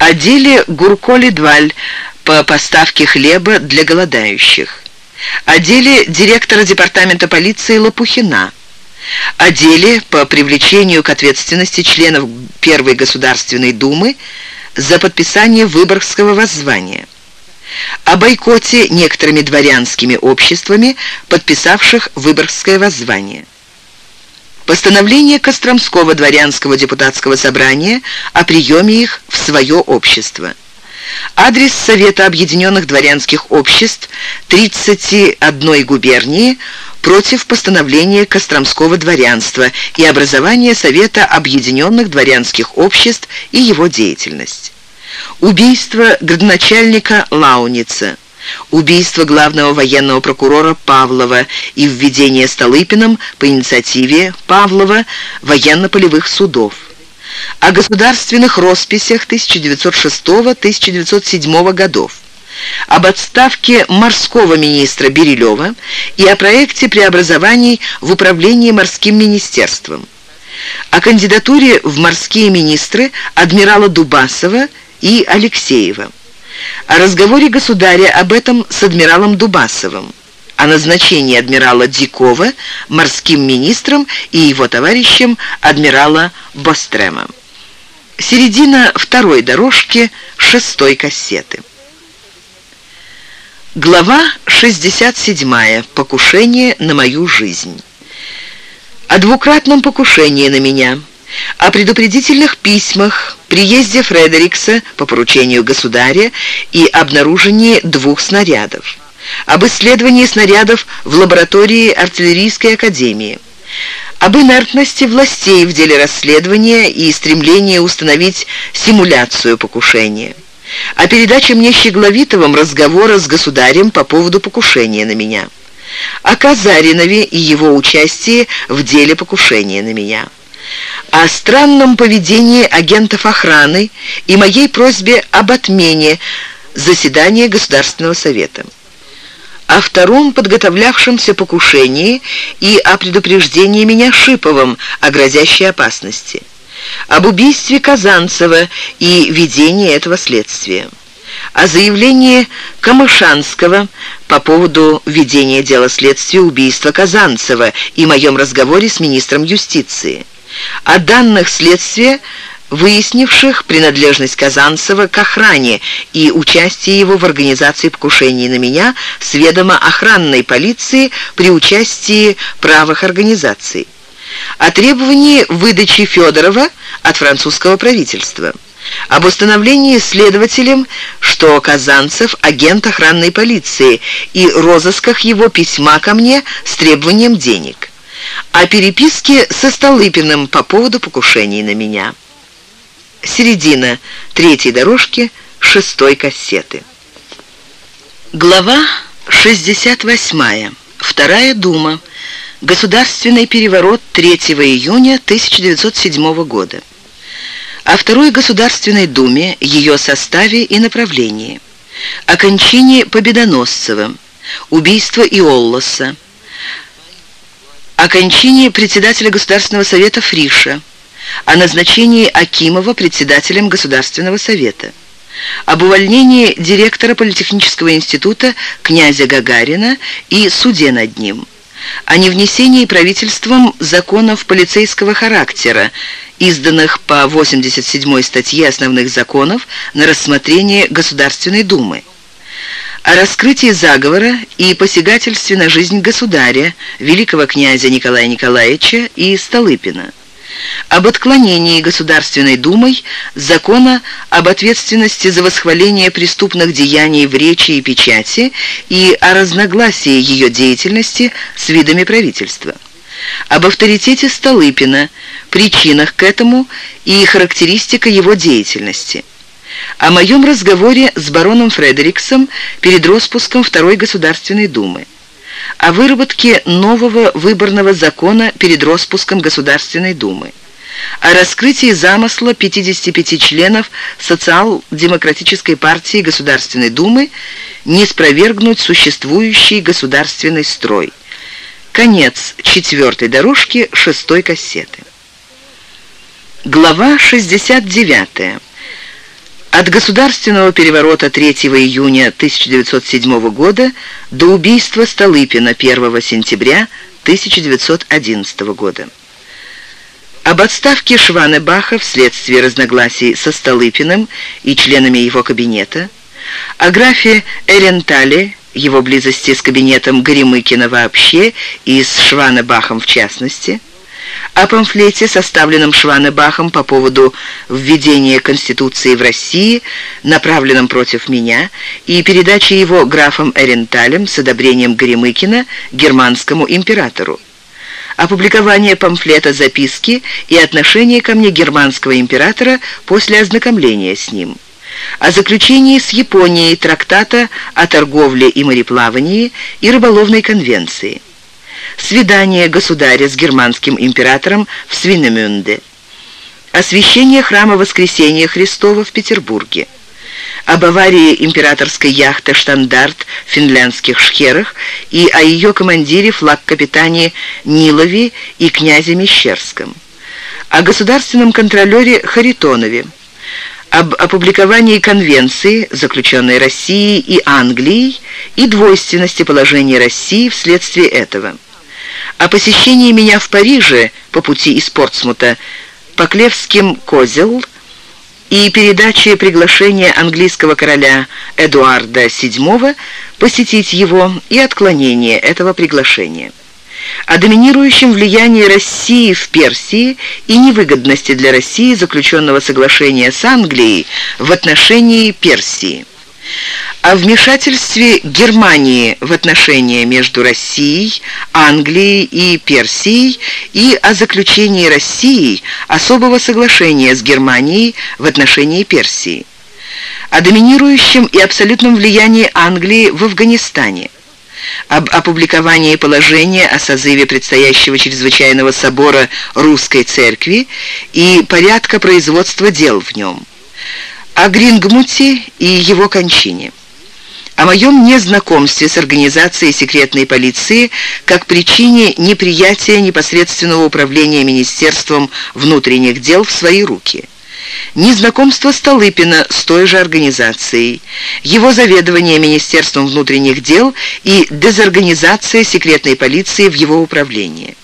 О деле Гурко-Ледваль по поставке хлеба для голодающих. О деле директора департамента полиции Лопухина. О деле по привлечению к ответственности членов Первой Государственной Думы за подписание Выборгского воззвания. О бойкоте некоторыми дворянскими обществами, подписавших Выборгское воззвание. Постановление Костромского дворянского депутатского собрания о приеме их в свое общество. Адрес Совета Объединенных Дворянских Обществ 31 губернии против постановления Костромского дворянства и образования Совета Объединенных Дворянских Обществ и его деятельность. Убийство градоначальника Лауница убийство главного военного прокурора Павлова и введение Столыпиным по инициативе Павлова военно-полевых судов. О государственных росписях 1906-1907 годов. Об отставке морского министра Берилева и о проекте преобразований в управлении морским министерством, о кандидатуре в морские министры адмирала Дубасова и Алексеева о разговоре государя об этом с адмиралом Дубасовым, о назначении адмирала Дикова морским министром и его товарищем адмирала Бострема. Середина второй дорожки шестой кассеты. Глава 67. Покушение на мою жизнь. О двукратном покушении на меня – о предупредительных письмах, приезде Фредерикса по поручению государя и обнаружении двух снарядов, об исследовании снарядов в лаборатории артиллерийской академии, об инертности властей в деле расследования и стремлении установить симуляцию покушения, о передаче мне Щегловитовым разговора с государем по поводу покушения на меня, о Казаринове и его участии в деле покушения на меня о странном поведении агентов охраны и моей просьбе об отмене заседания Государственного совета. О втором подготовлявшемся покушении и о предупреждении меня Шиповым о грозящей опасности. Об убийстве Казанцева и ведении этого следствия. О заявлении Камышанского по поводу ведения дела следствия убийства Казанцева и моем разговоре с министром юстиции о данных следствия, выяснивших принадлежность Казанцева к охране и участие его в организации покушений на меня с ведома охранной полиции при участии правых организаций. О требовании выдачи Федорова от французского правительства. Об установлении следователем, что Казанцев – агент охранной полиции, и розысках его письма ко мне с требованием денег о переписке со Столыпиным по поводу покушений на меня. Середина третьей дорожки шестой кассеты. Глава 68. Вторая дума. Государственный переворот 3 июня 1907 года. О Второй Государственной Думе, ее составе и направлении. О Победоносцева. Убийство Иоллоса о кончине председателя Государственного совета Фриша, о назначении Акимова председателем Государственного совета, об увольнении директора Политехнического института князя Гагарина и суде над ним, о невнесении правительством законов полицейского характера, изданных по 87 статье основных законов на рассмотрение Государственной Думы, о раскрытии заговора и посягательстве на жизнь государя, великого князя Николая Николаевича и Столыпина, об отклонении Государственной Думой закона об ответственности за восхваление преступных деяний в речи и печати и о разногласии ее деятельности с видами правительства, об авторитете Столыпина, причинах к этому и характеристика его деятельности – о моем разговоре с бароном Фредериксом перед распуском Второй Государственной Думы, о выработке нового выборного закона перед распуском Государственной Думы, о раскрытии замысла 55 членов Социал-демократической партии Государственной Думы не спровергнуть существующий государственный строй. Конец четвертой дорожки шестой кассеты. Глава 69 От государственного переворота 3 июня 1907 года до убийства Столыпина 1 сентября 1911 года. Об отставке Шванебаха вследствие разногласий со Столыпиным и членами его кабинета, о графе Эрентале, его близости с кабинетом Горемыкина вообще и с Шванебахом в частности, о памфлете, составленном Шванебахом по поводу введения Конституции в России, направленном против меня, и передаче его графом Эренталем с одобрением Горемыкина германскому императору. Опубликование памфлета «Записки» и отношение ко мне германского императора после ознакомления с ним, о заключении с Японией трактата о торговле и мореплавании и рыболовной конвенции, свидание государя с германским императором в Свинемюнде, освящение храма Воскресения Христова в Петербурге, об аварии императорской яхты «Штандарт» в финляндских шхерах и о ее командире флаг-капитане Нилове и князе Мещерском, о государственном контролере Харитонове, об опубликовании конвенции, заключенной Россией и Англией, и двойственности положения России вследствие этого, о посещении меня в Париже по пути из Портсмута Поклевским козел – и передаче приглашения английского короля Эдуарда VII посетить его и отклонение этого приглашения. О доминирующем влиянии России в Персии и невыгодности для России заключенного соглашения с Англией в отношении Персии о вмешательстве Германии в отношения между Россией, Англией и Персией и о заключении Россией особого соглашения с Германией в отношении Персии, о доминирующем и абсолютном влиянии Англии в Афганистане, об опубликовании положения о созыве предстоящего чрезвычайного собора Русской Церкви и порядка производства дел в нем, о Грингмуте и его кончине о моем незнакомстве с организацией секретной полиции как причине неприятия непосредственного управления Министерством внутренних дел в свои руки. Незнакомство Столыпина с той же организацией, его заведование Министерством внутренних дел и дезорганизация секретной полиции в его управлении.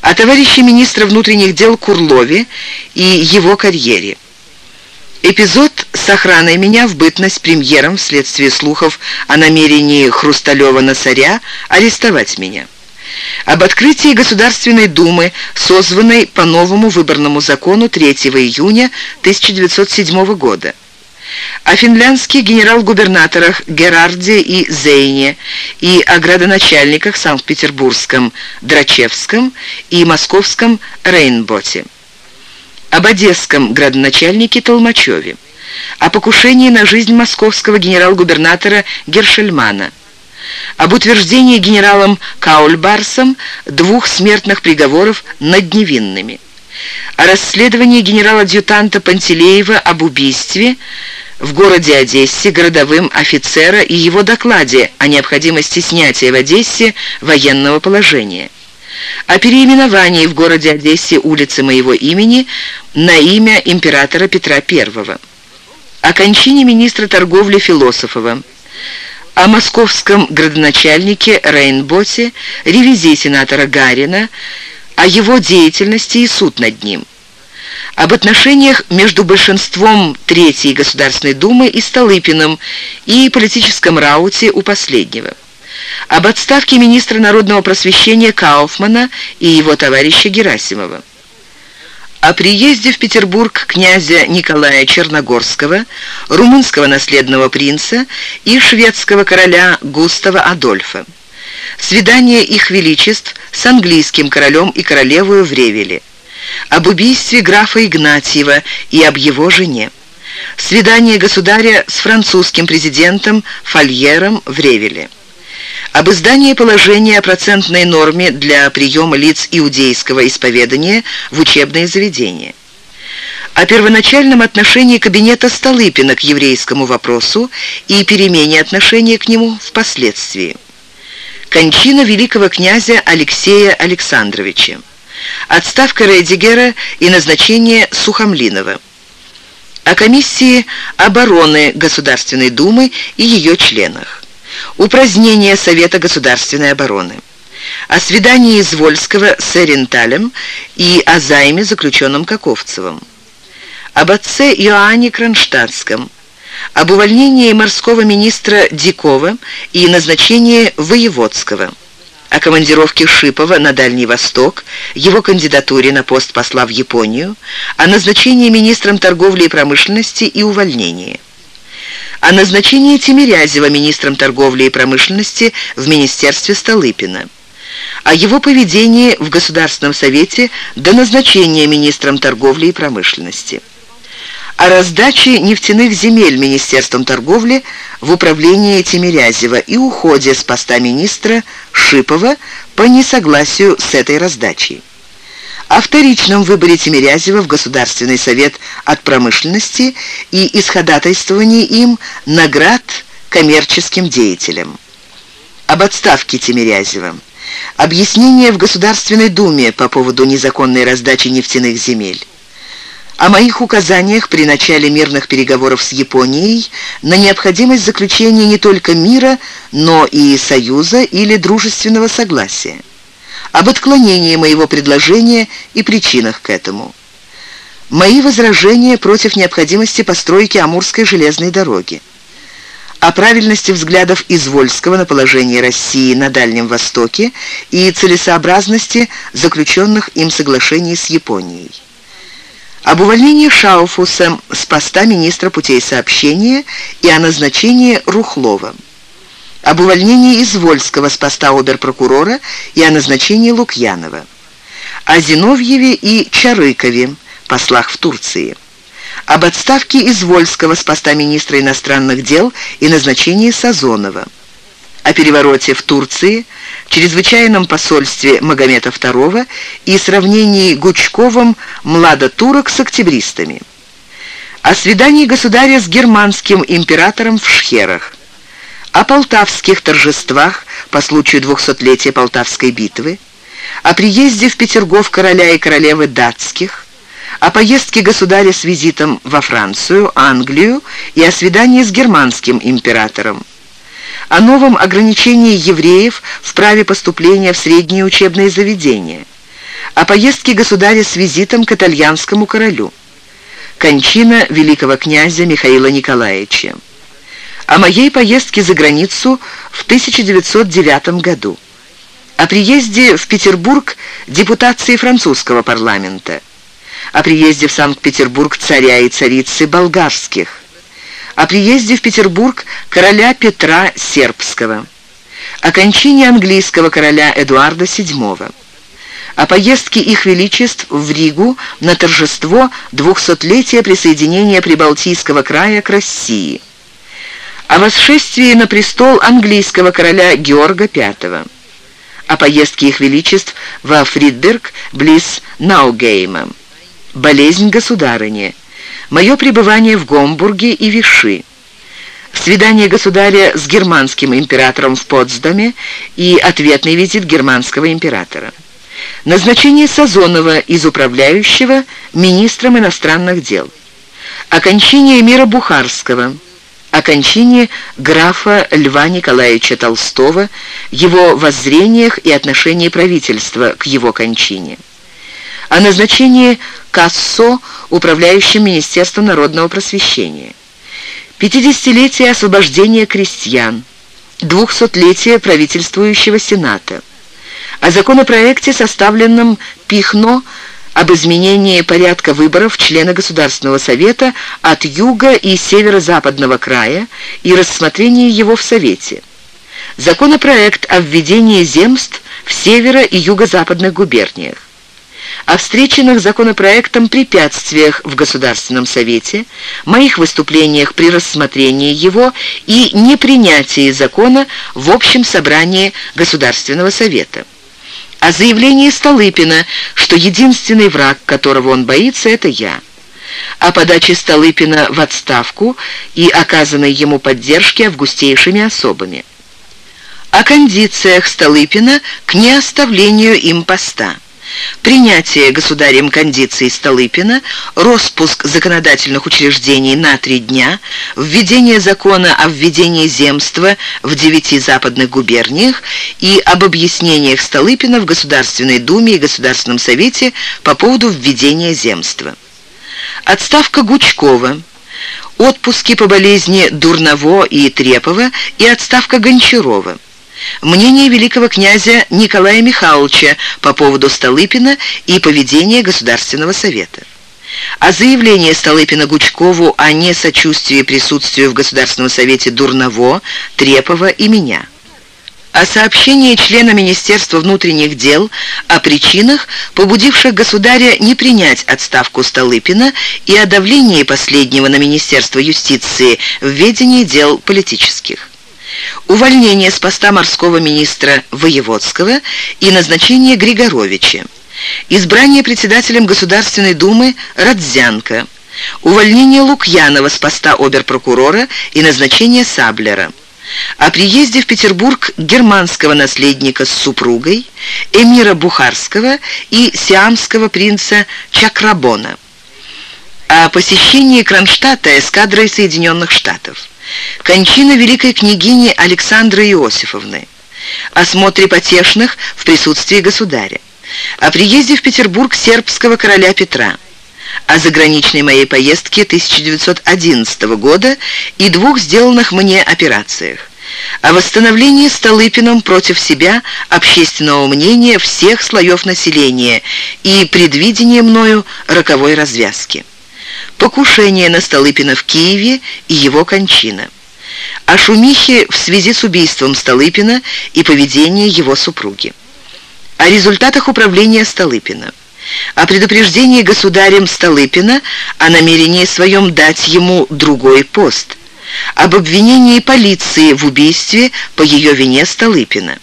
О товарище министра внутренних дел Курлове и его карьере. Эпизод с охраной меня в бытность премьером вследствие слухов о намерении Хрусталева-Носаря арестовать меня. Об открытии Государственной Думы, созванной по новому выборному закону 3 июня 1907 года. О финляндских генерал-губернаторах Герарде и Зейне и о градоначальниках Санкт-Петербургском Драчевском и Московском Рейнботе об одесском градоначальнике Толмачеве, о покушении на жизнь московского генерал-губернатора Гершельмана, об утверждении генералом Каульбарсом двух смертных приговоров над невинными, о расследовании генерал-адъютанта Пантелеева об убийстве в городе Одессе городовым офицера и его докладе о необходимости снятия в Одессе военного положения о переименовании в городе Одессе улицы моего имени на имя императора Петра I, о кончине министра торговли Философова, о московском градоначальнике Рейнботе, ревизии сенатора Гарина, о его деятельности и суд над ним, об отношениях между большинством Третьей Государственной Думы и Столыпиным и политическом рауте у последнего об отставке министра народного просвещения Кауфмана и его товарища Герасимова. О приезде в Петербург князя Николая Черногорского, румынского наследного принца и шведского короля Густава Адольфа. Свидание их величеств с английским королем и королевою в Ревеле. Об убийстве графа Игнатьева и об его жене. Свидание государя с французским президентом Фольером в Ревеле об издании положения о процентной норме для приема лиц иудейского исповедания в учебные заведения, о первоначальном отношении кабинета Столыпина к еврейскому вопросу и перемене отношения к нему впоследствии, кончина великого князя Алексея Александровича, отставка Рейдигера и назначение Сухомлинова, о комиссии обороны Государственной Думы и ее членах, упразднение Совета государственной обороны, о свидании Извольского с Эренталем и о займе, заключенном Каковцевым, об отце Иоанне Кронштадтском, об увольнении морского министра Дикова и назначении Воеводского, о командировке Шипова на Дальний Восток, его кандидатуре на пост посла в Японию, о назначении министром торговли и промышленности и увольнении, о назначении Тимирязева министром торговли и промышленности в Министерстве Столыпина, о его поведении в Государственном Совете до назначения министром торговли и промышленности о раздаче нефтяных земель Министерством торговли в управлении Тимирязева и уходе с поста министра Шипова по несогласию с этой раздачей. О вторичном выборе Тимирязева в Государственный совет от промышленности и исходатайствовании им наград коммерческим деятелям. Об отставке Тимирязева. Объяснение в Государственной Думе по поводу незаконной раздачи нефтяных земель о моих указаниях при начале мирных переговоров с Японией на необходимость заключения не только мира, но и союза или дружественного согласия, об отклонении моего предложения и причинах к этому. Мои возражения против необходимости постройки Амурской железной дороги. О правильности взглядов Извольского на положение России на Дальнем Востоке и целесообразности заключенных им соглашений с Японией об увольнении Шауфуса с поста министра путей сообщения и о назначении Рухлова, об увольнении Извольского с поста оберпрокурора и о назначении Лукьянова, о Зиновьеве и Чарыкове, послах в Турции, об отставке Извольского с поста министра иностранных дел и назначении Сазонова, о перевороте в Турции, чрезвычайном посольстве Магомета II и сравнении Гучковым младотурок с октябристами. О свидании государя с германским императором в Шхерах. О полтавских торжествах по случаю двухсотлетия Полтавской битвы. О приезде в Петергоф короля и королевы датских. О поездке государя с визитом во Францию, Англию и о свидании с германским императором о новом ограничении евреев в праве поступления в средние учебные заведения, о поездке государя с визитом к итальянскому королю, кончина великого князя Михаила Николаевича, о моей поездке за границу в 1909 году, о приезде в Петербург депутации французского парламента, о приезде в Санкт-Петербург царя и царицы болгарских, о приезде в Петербург короля Петра Сербского, о кончине английского короля Эдуарда VII, о поездке их величеств в Ригу на торжество двухсотлетия присоединения Прибалтийского края к России, о восшествии на престол английского короля Георга V, о поездке их величеств во Фридберг близ Наугейма, болезнь государыни, мое пребывание в Гомбурге и Виши, свидание государя с германским императором в Потсдаме и ответный визит германского императора. Назначение Сазонова из управляющего министром иностранных дел. Окончание мира Бухарского. Окончание графа Льва Николаевича Толстого, его воззрениях и отношении правительства к его кончине о назначении Кассо управляющим Министерством народного просвещения. 50-летие освобождения крестьян, 200-летие правительствующего Сената. О законопроекте, составленном Пихно, об изменении порядка выборов члена Государственного Совета от юга и северо-западного края и рассмотрении его в Совете. Законопроект о введении земств в северо- и юго-западных губерниях о встреченных законопроектом препятствиях в Государственном Совете, моих выступлениях при рассмотрении его и непринятии закона в общем собрании Государственного Совета. О заявлении Столыпина, что единственный враг, которого он боится, это я. О подаче Столыпина в отставку и оказанной ему поддержке августейшими особами. О кондициях Столыпина к неоставлению им поста принятие государем кондиции Столыпина, распуск законодательных учреждений на три дня, введение закона о введении земства в девяти западных губерниях и об объяснениях Столыпина в Государственной Думе и Государственном Совете по поводу введения земства. Отставка Гучкова, отпуски по болезни Дурново и Трепова и отставка Гончарова мнение великого князя Николая Михайловича по поводу Столыпина и поведения Государственного совета. А заявление Столыпина Гучкову о несочувствии присутствию в Государственном совете Дурново, Трепова и меня. О сообщении члена Министерства внутренних дел о причинах, побудивших государя не принять отставку Столыпина и о давлении последнего на Министерство юстиции в ведении дел политических увольнение с поста морского министра Воеводского и назначение Григоровича, избрание председателем Государственной Думы Радзянко, увольнение Лукьянова с поста оберпрокурора и назначение Саблера, о приезде в Петербург германского наследника с супругой, эмира Бухарского и сиамского принца Чакрабона, о посещении Кронштадта эскадрой Соединенных Штатов. Кончина великой княгини Александры Иосифовны. Осмотре потешных в присутствии государя. О приезде в Петербург сербского короля Петра. О заграничной моей поездке 1911 года и двух сделанных мне операциях о восстановлении Столыпиным против себя общественного мнения всех слоев населения и предвидении мною роковой развязки покушение на Столыпина в Киеве и его кончина. О шумихе в связи с убийством Столыпина и поведении его супруги. О результатах управления Столыпина. О предупреждении государем Столыпина о намерении своем дать ему другой пост. Об обвинении полиции в убийстве по ее вине Столыпина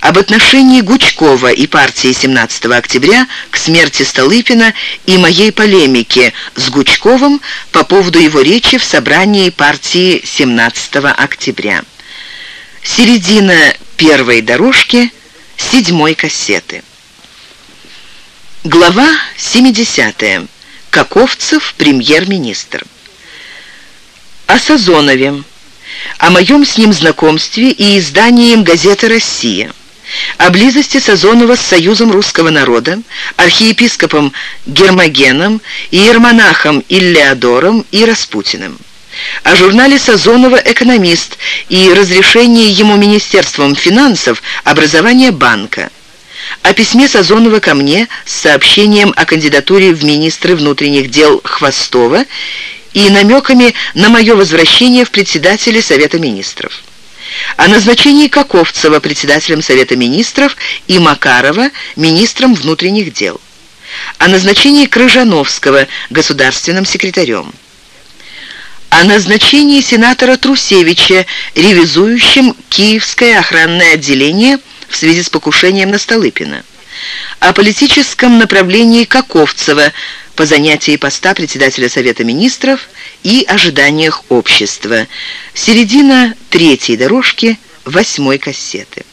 об отношении Гучкова и партии 17 октября к смерти Столыпина и моей полемике с Гучковым по поводу его речи в собрании партии 17 октября. Середина первой дорожки седьмой кассеты. Глава 70. Каковцев, премьер-министр. О Сазонове о моем с ним знакомстве и издании им газеты «Россия», о близости Сазонова с Союзом русского народа, архиепископом Гермогеном, иермонахом Иллеодором и Распутиным о журнале Сазонова «Экономист» и разрешении ему Министерством финансов образования банка, о письме Сазонова ко мне с сообщением о кандидатуре в министры внутренних дел Хвостова и намеками на мое возвращение в председатели Совета Министров. О назначении Каковцева председателем Совета Министров и Макарова министром внутренних дел. О назначении Крыжановского государственным секретарем. О назначении сенатора Трусевича ревизующим Киевское охранное отделение в связи с покушением на Столыпина. О политическом направлении Каковцева – по занятии поста председателя Совета Министров и ожиданиях общества. Середина третьей дорожки восьмой кассеты.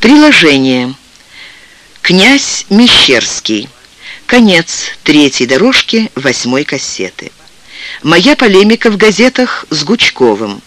Приложение. Князь Мещерский. Конец третьей дорожки восьмой кассеты. Моя полемика в газетах с Гучковым.